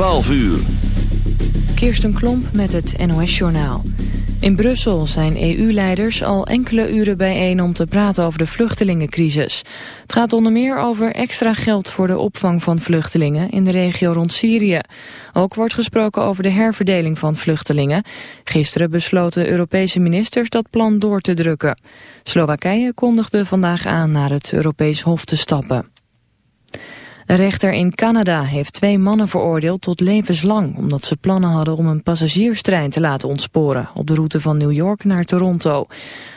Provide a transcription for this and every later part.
12 uur. Kirsten Klomp met het NOS-journaal. In Brussel zijn EU-leiders al enkele uren bijeen om te praten over de vluchtelingencrisis. Het gaat onder meer over extra geld voor de opvang van vluchtelingen in de regio rond Syrië. Ook wordt gesproken over de herverdeling van vluchtelingen. Gisteren besloten Europese ministers dat plan door te drukken. Slowakije kondigde vandaag aan naar het Europees Hof te stappen. Een rechter in Canada heeft twee mannen veroordeeld tot levenslang... omdat ze plannen hadden om een passagierstrein te laten ontsporen... op de route van New York naar Toronto.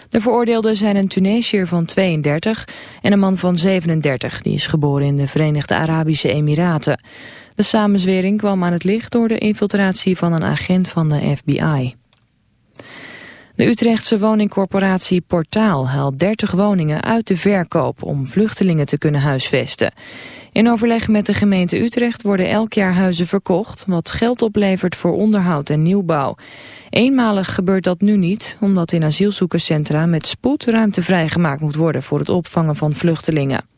De veroordeelden zijn een Tunesiër van 32 en een man van 37... die is geboren in de Verenigde Arabische Emiraten. De samenzwering kwam aan het licht door de infiltratie van een agent van de FBI. De Utrechtse woningcorporatie Portaal haalt 30 woningen uit de verkoop om vluchtelingen te kunnen huisvesten. In overleg met de gemeente Utrecht worden elk jaar huizen verkocht, wat geld oplevert voor onderhoud en nieuwbouw. Eenmalig gebeurt dat nu niet, omdat in asielzoekerscentra met spoed ruimte vrijgemaakt moet worden voor het opvangen van vluchtelingen.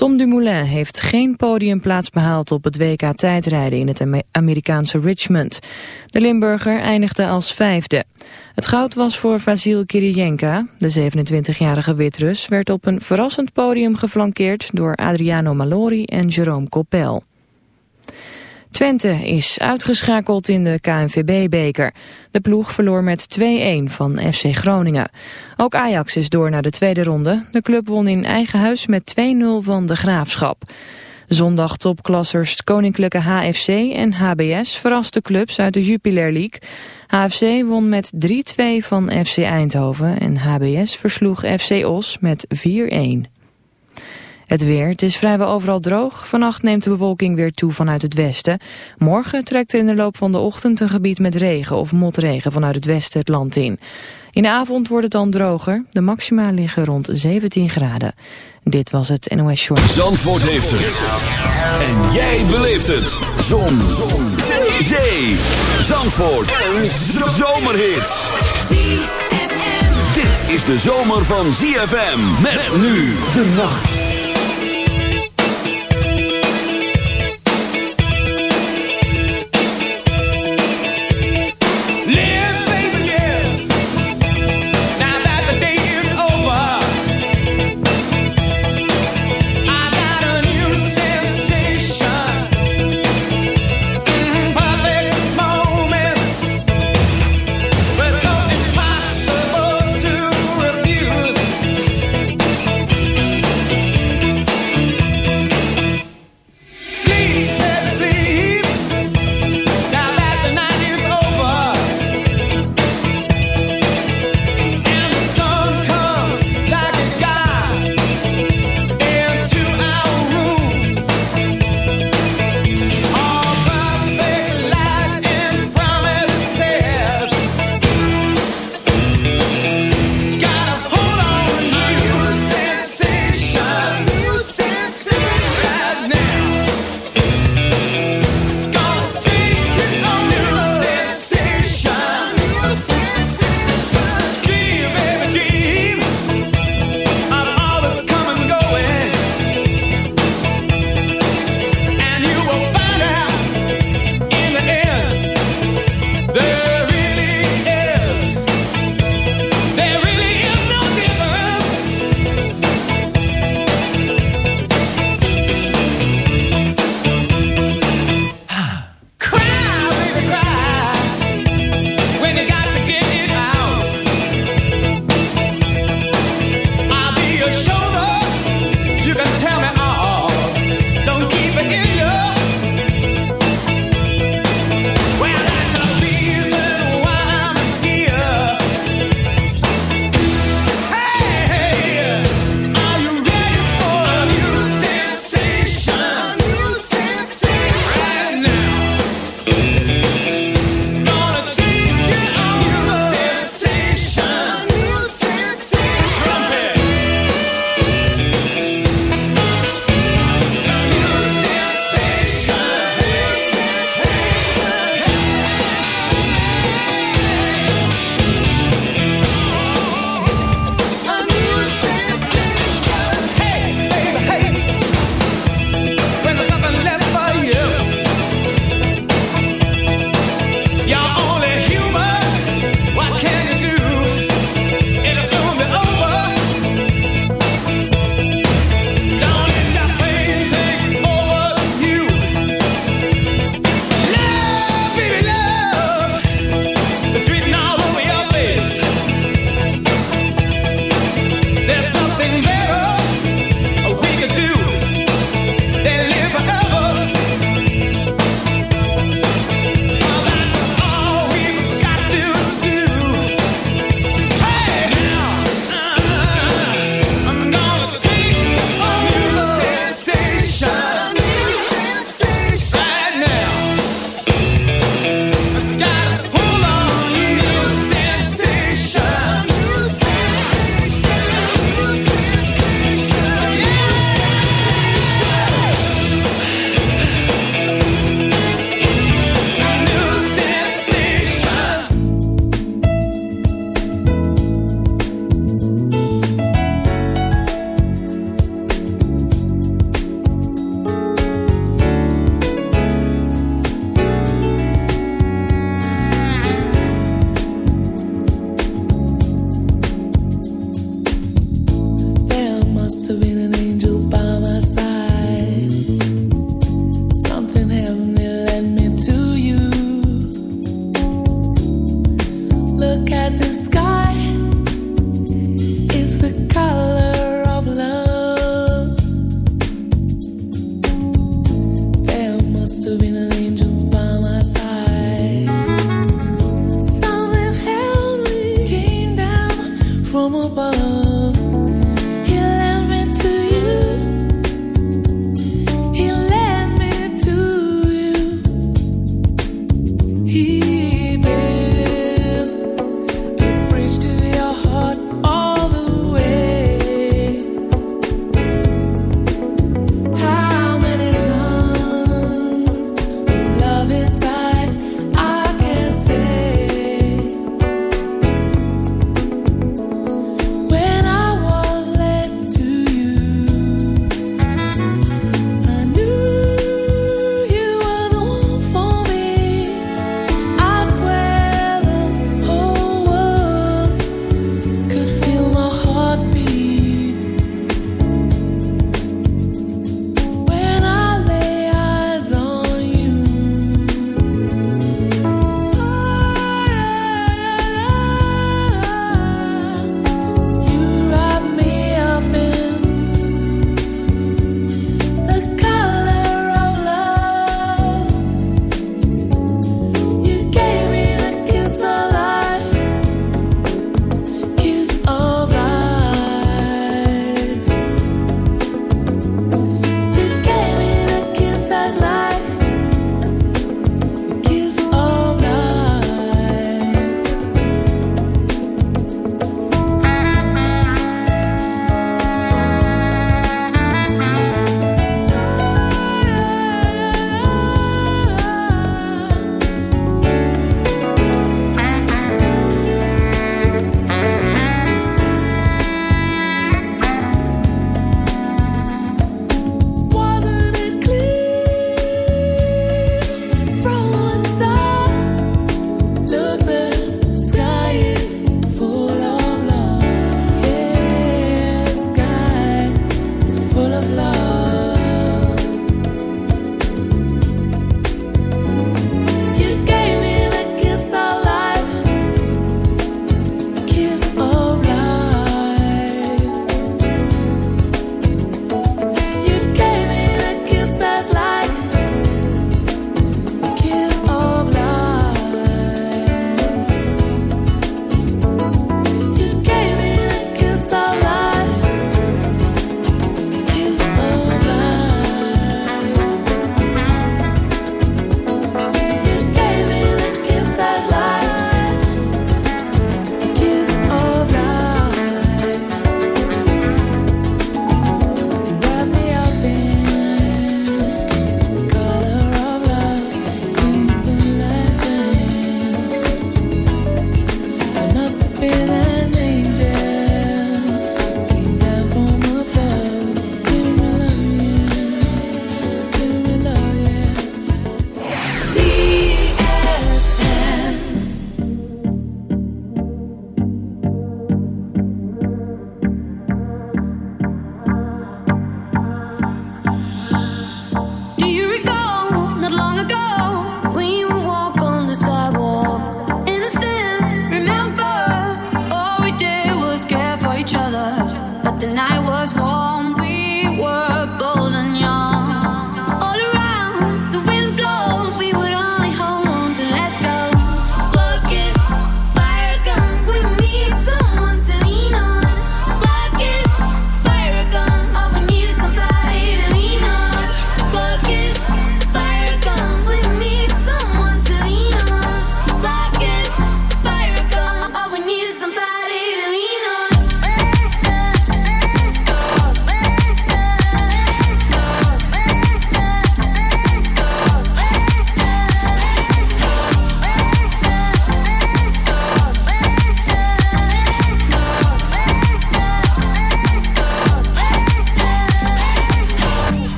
Tom Dumoulin heeft geen podiumplaats behaald op het WK tijdrijden in het Amerikaanse Richmond. De Limburger eindigde als vijfde. Het goud was voor Vasil Kirijenka. De 27-jarige Witrus werd op een verrassend podium geflankeerd door Adriano Malori en Jerome Coppel. Twente is uitgeschakeld in de KNVB-beker. De ploeg verloor met 2-1 van FC Groningen. Ook Ajax is door naar de tweede ronde. De club won in eigen huis met 2-0 van de Graafschap. Zondag topklassers Koninklijke HFC en HBS verrasten clubs uit de Jupiler League. HFC won met 3-2 van FC Eindhoven en HBS versloeg FC Os met 4-1. Het weer, het is vrijwel overal droog. Vannacht neemt de bewolking weer toe vanuit het westen. Morgen trekt er in de loop van de ochtend een gebied met regen of motregen vanuit het westen het land in. In de avond wordt het dan droger. De maxima liggen rond 17 graden. Dit was het NOS Short. Zandvoort heeft het. En jij beleeft het. Zon. Zon. Zee. Zee. Zandvoort. Een zomerhit. Dit is de zomer van ZFM. Met nu de nacht.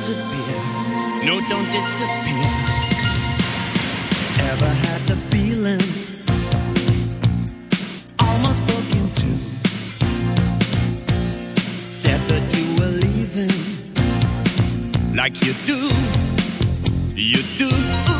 disappear. No, don't disappear. Ever had the feeling? Almost broke. Said that you were leaving. Like you do. You do.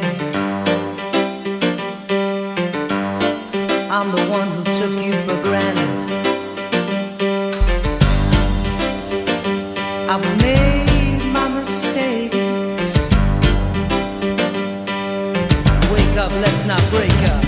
I'm the one who took you for granted. I've made my mistakes. Wake up, let's not break up.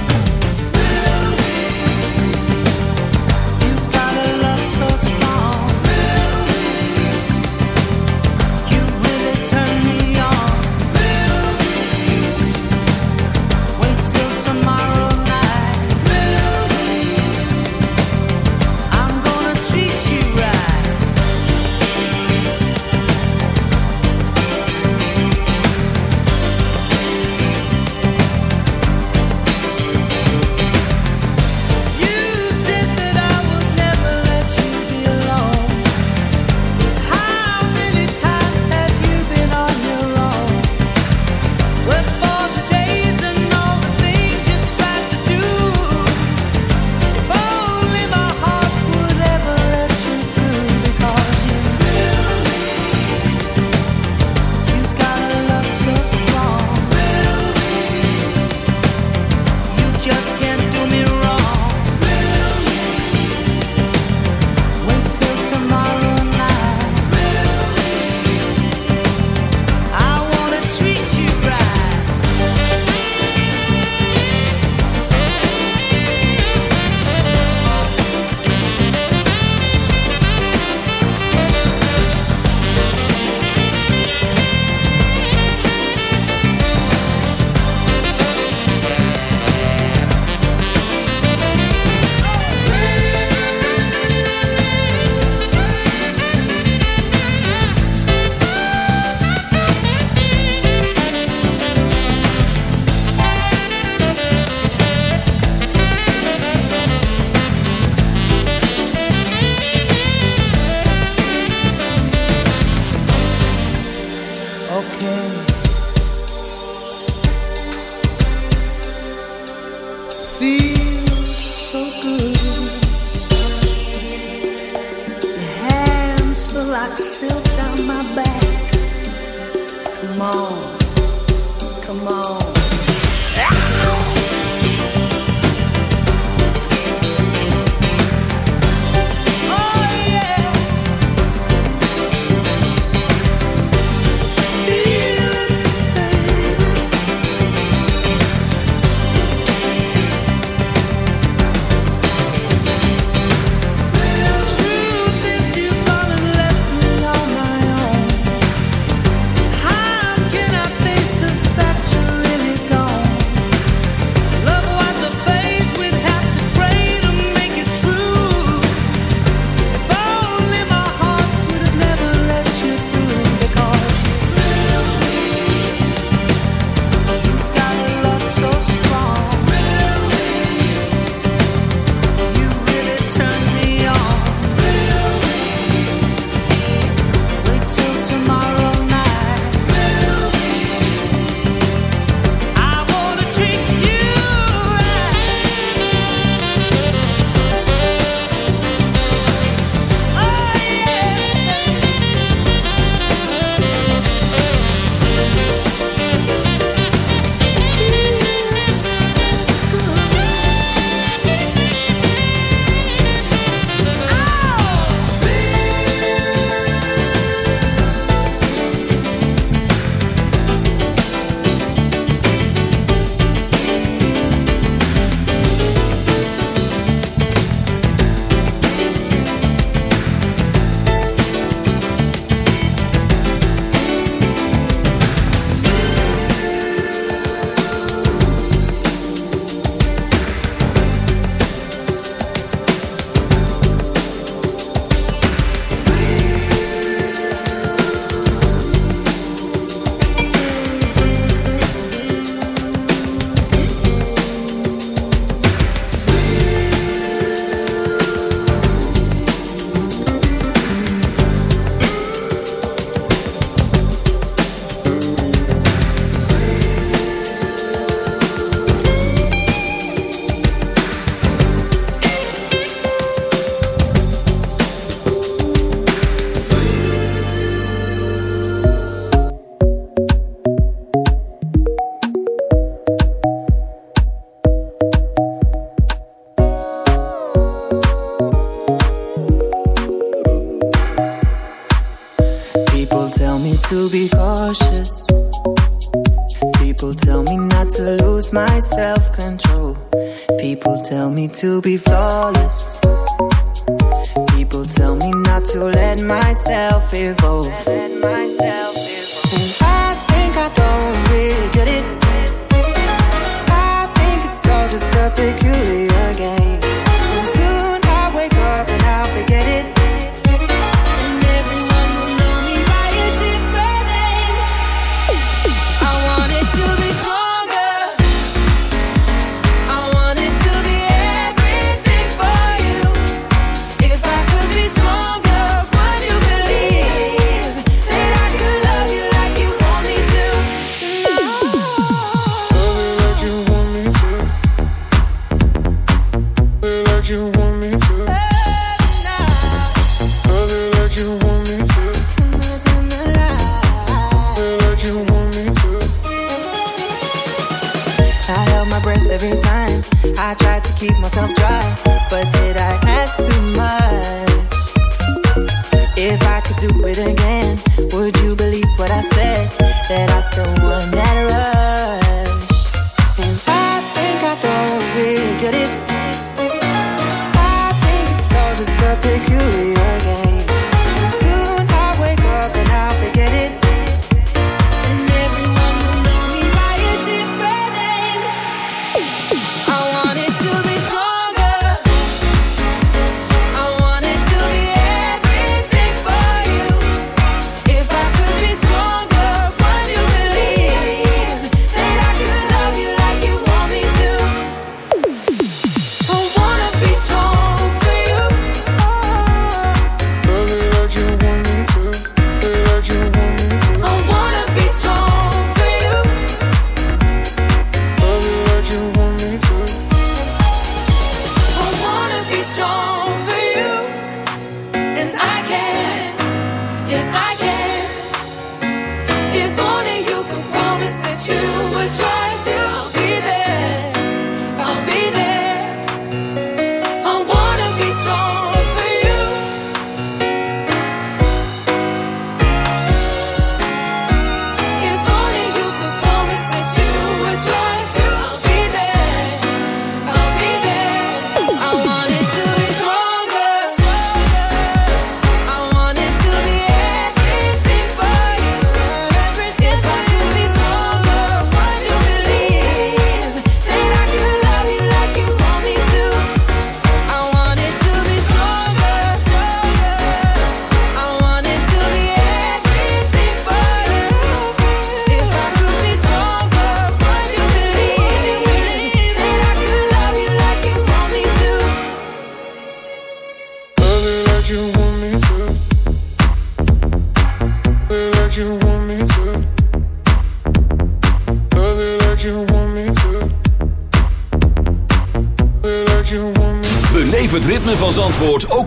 To be flawless.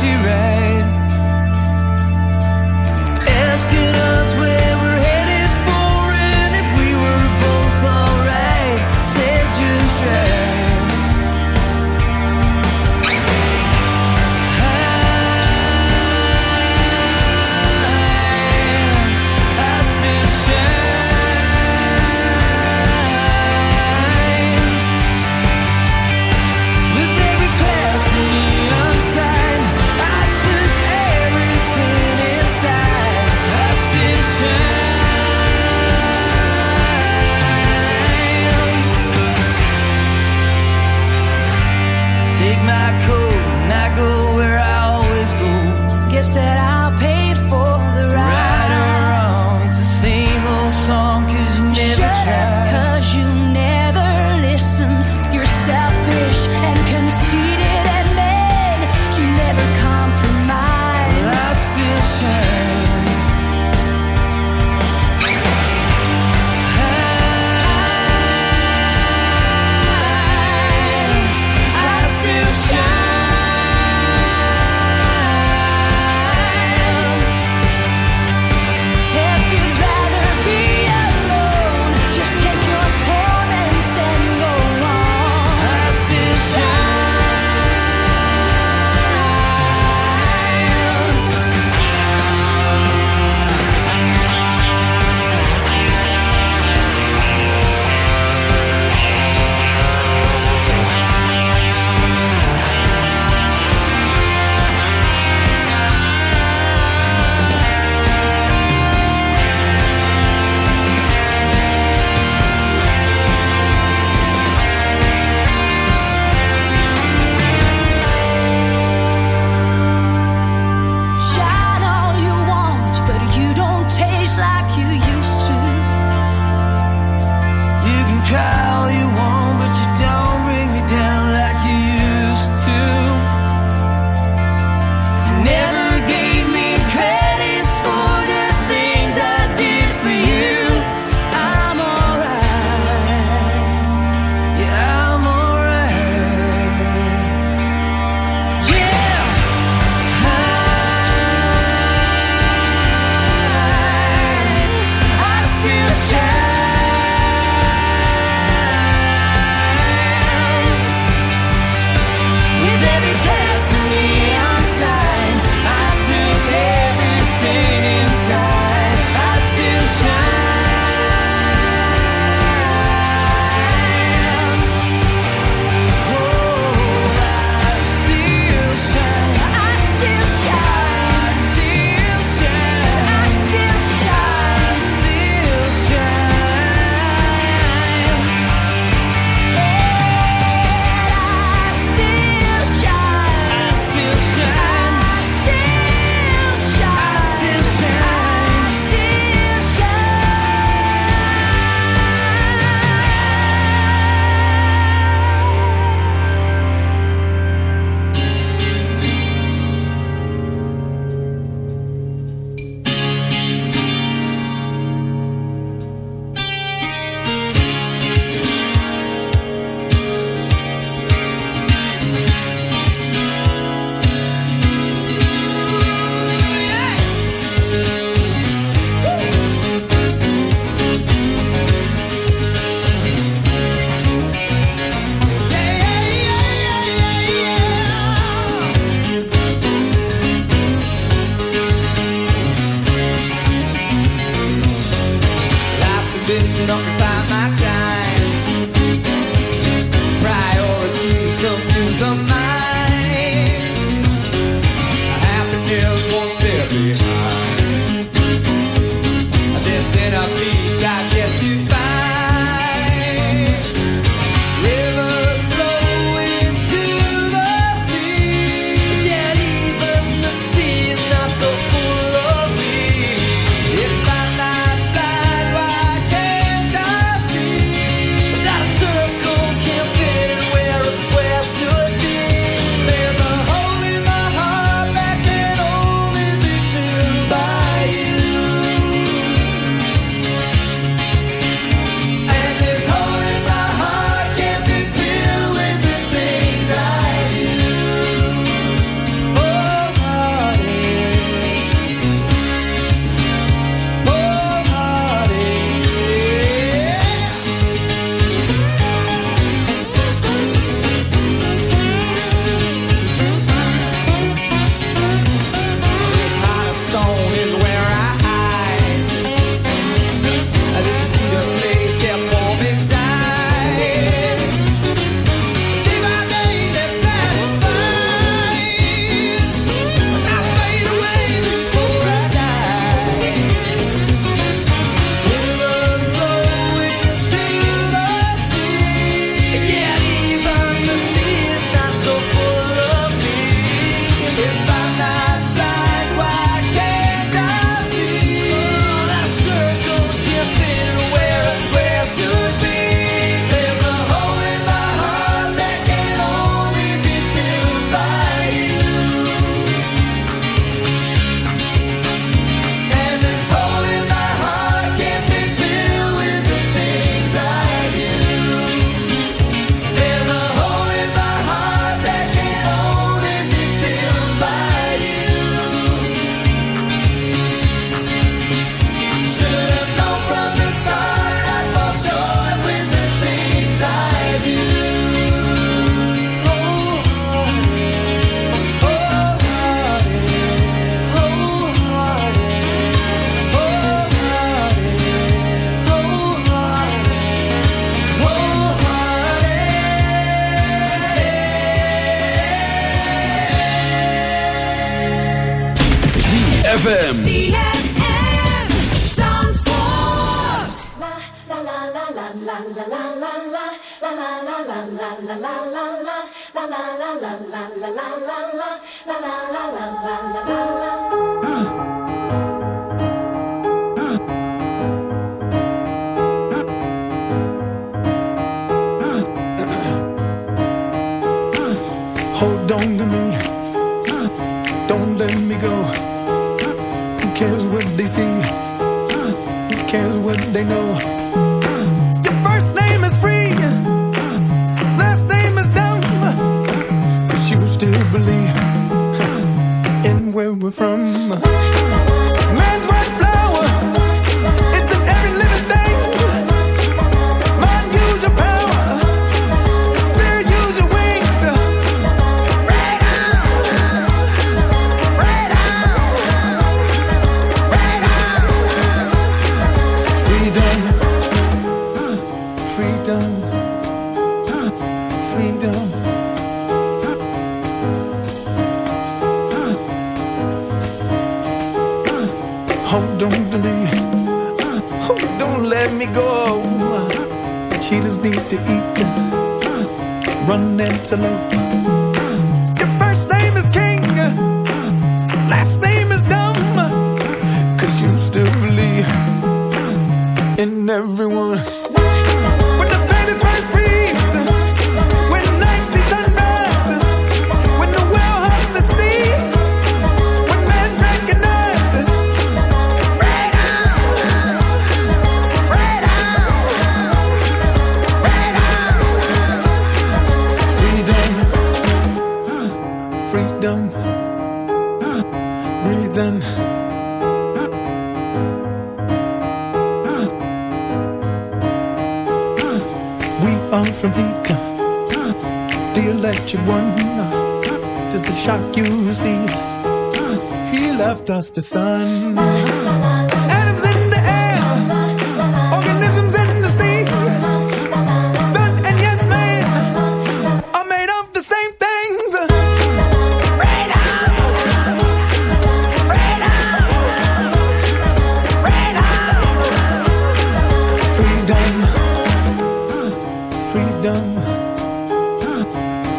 she read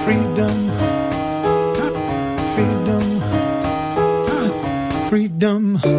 freedom, freedom, freedom.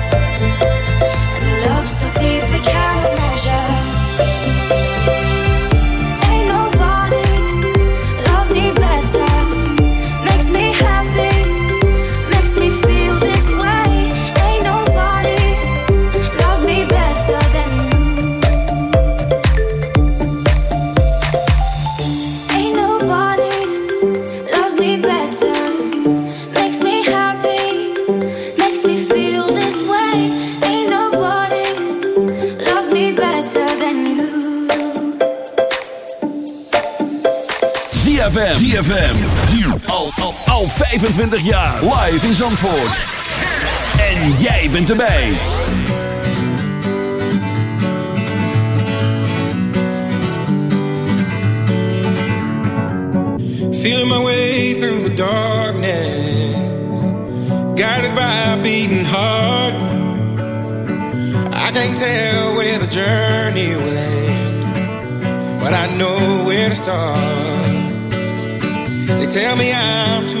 25 jaar. Live in Zandvoort. En jij bent erbij. feel my way through the darkness. Guided by a beating heart. I can't tell where the journey will end. But I know where to start. They tell me I'm too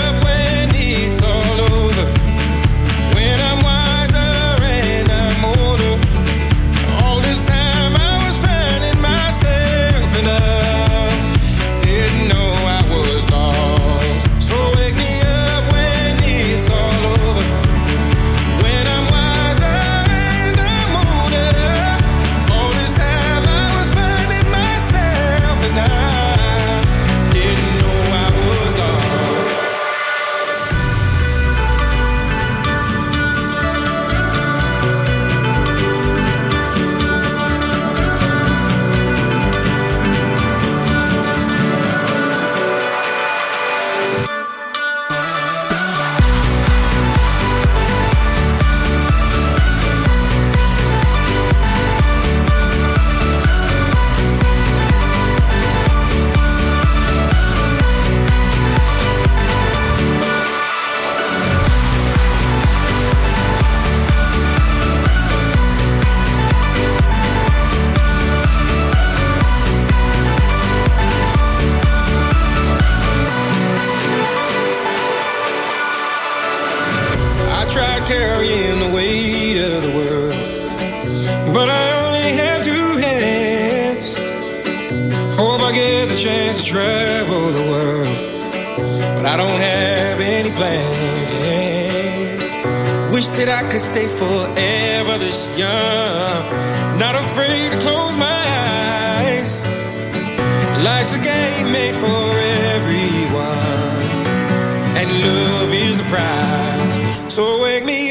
Prize. So wake me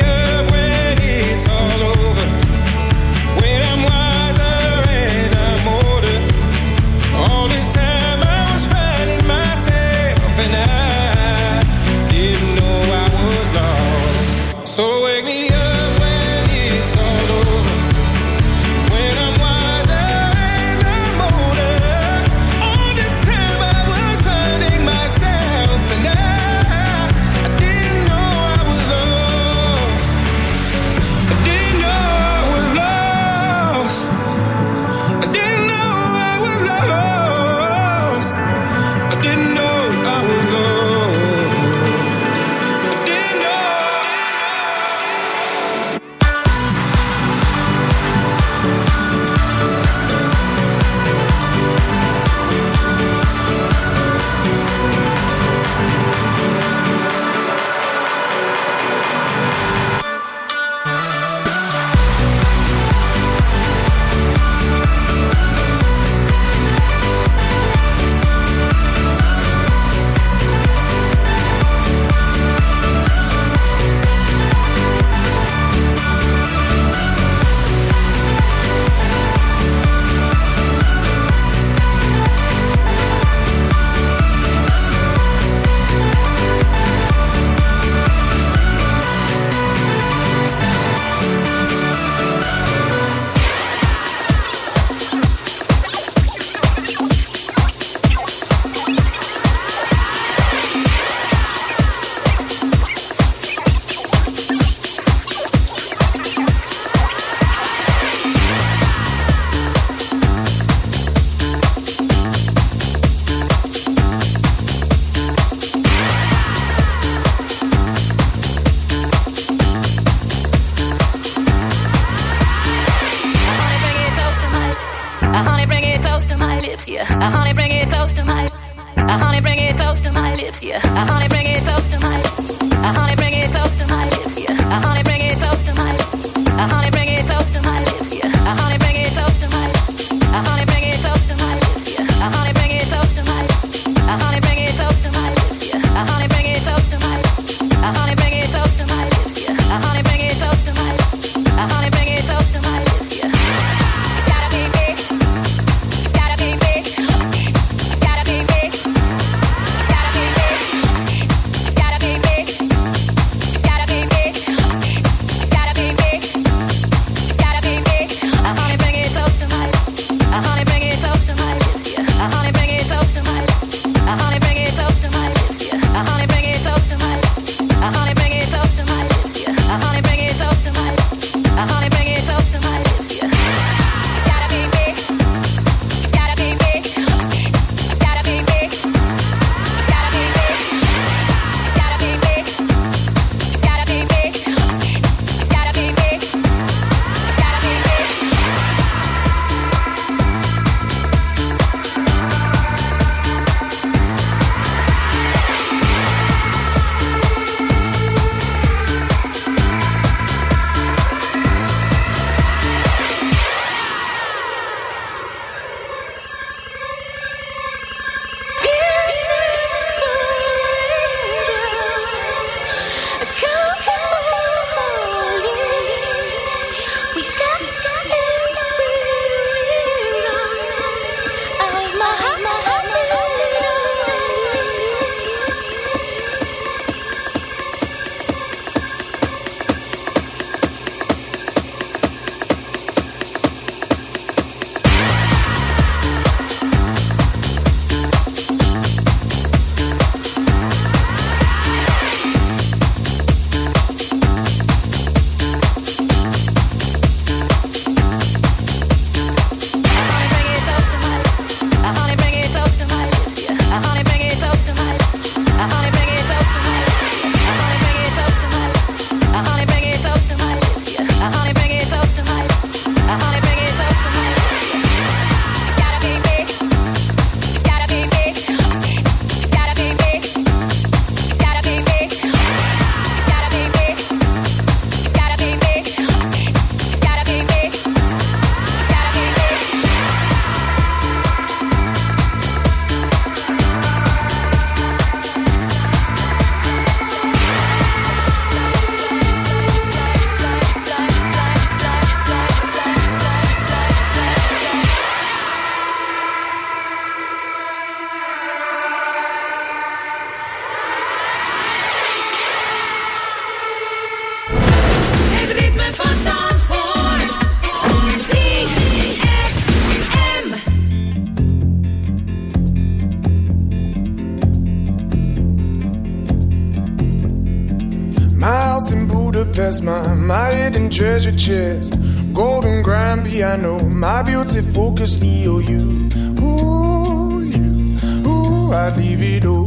Grand piano, my beauty focus EOU. Ooh, you, ooh, I'd leave it all.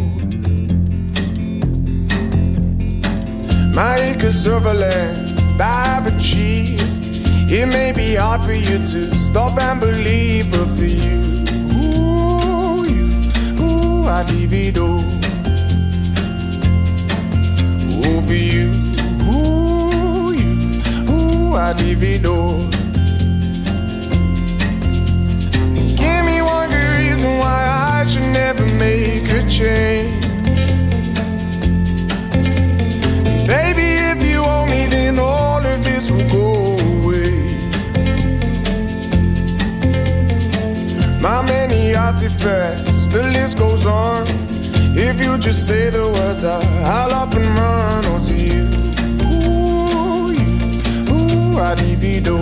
My acres of land I've achieved. It may be hard for you to stop and believe, but for you, ooh, you, ooh, I'd leave it all. Ooh, for you, ooh, you, ooh, I'd leave it all. Reason why I should never make a change. Baby, if you owe me, then all of this will go away. My many artifacts, the list goes on. If you just say the words, I, I'll up and run onto you. Ooh, you, ooh, I'd divido.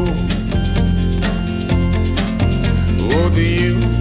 Over you, ooh,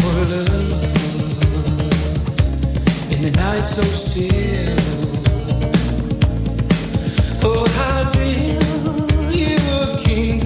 For love in the night so still. Oh, how build you a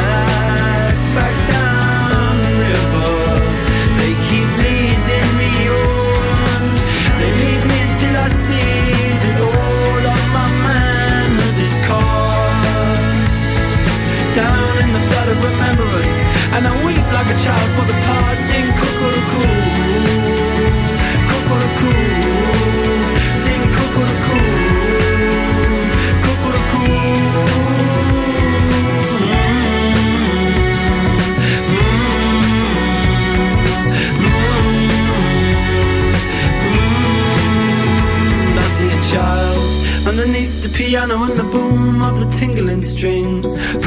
And I weep like a child for the past.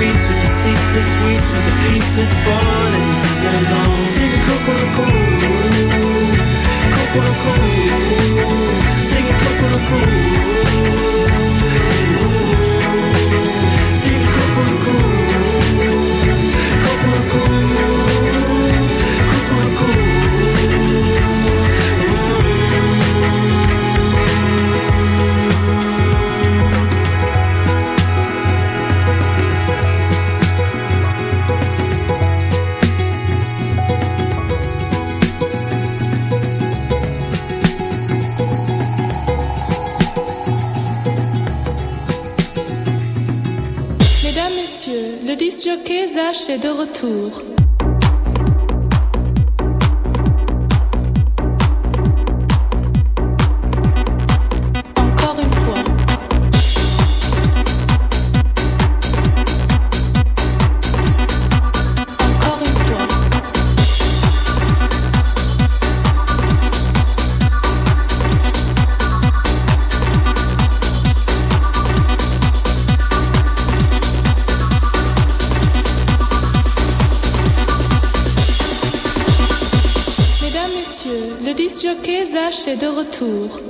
heart with the ceaseless weeps with the peaceless burning to belong. Sing cuckoo-cuckoo, cuckoo-cuckoo, sing cuckoo-cuckoo. Sing Monsieur Kezache est de retour. de retour.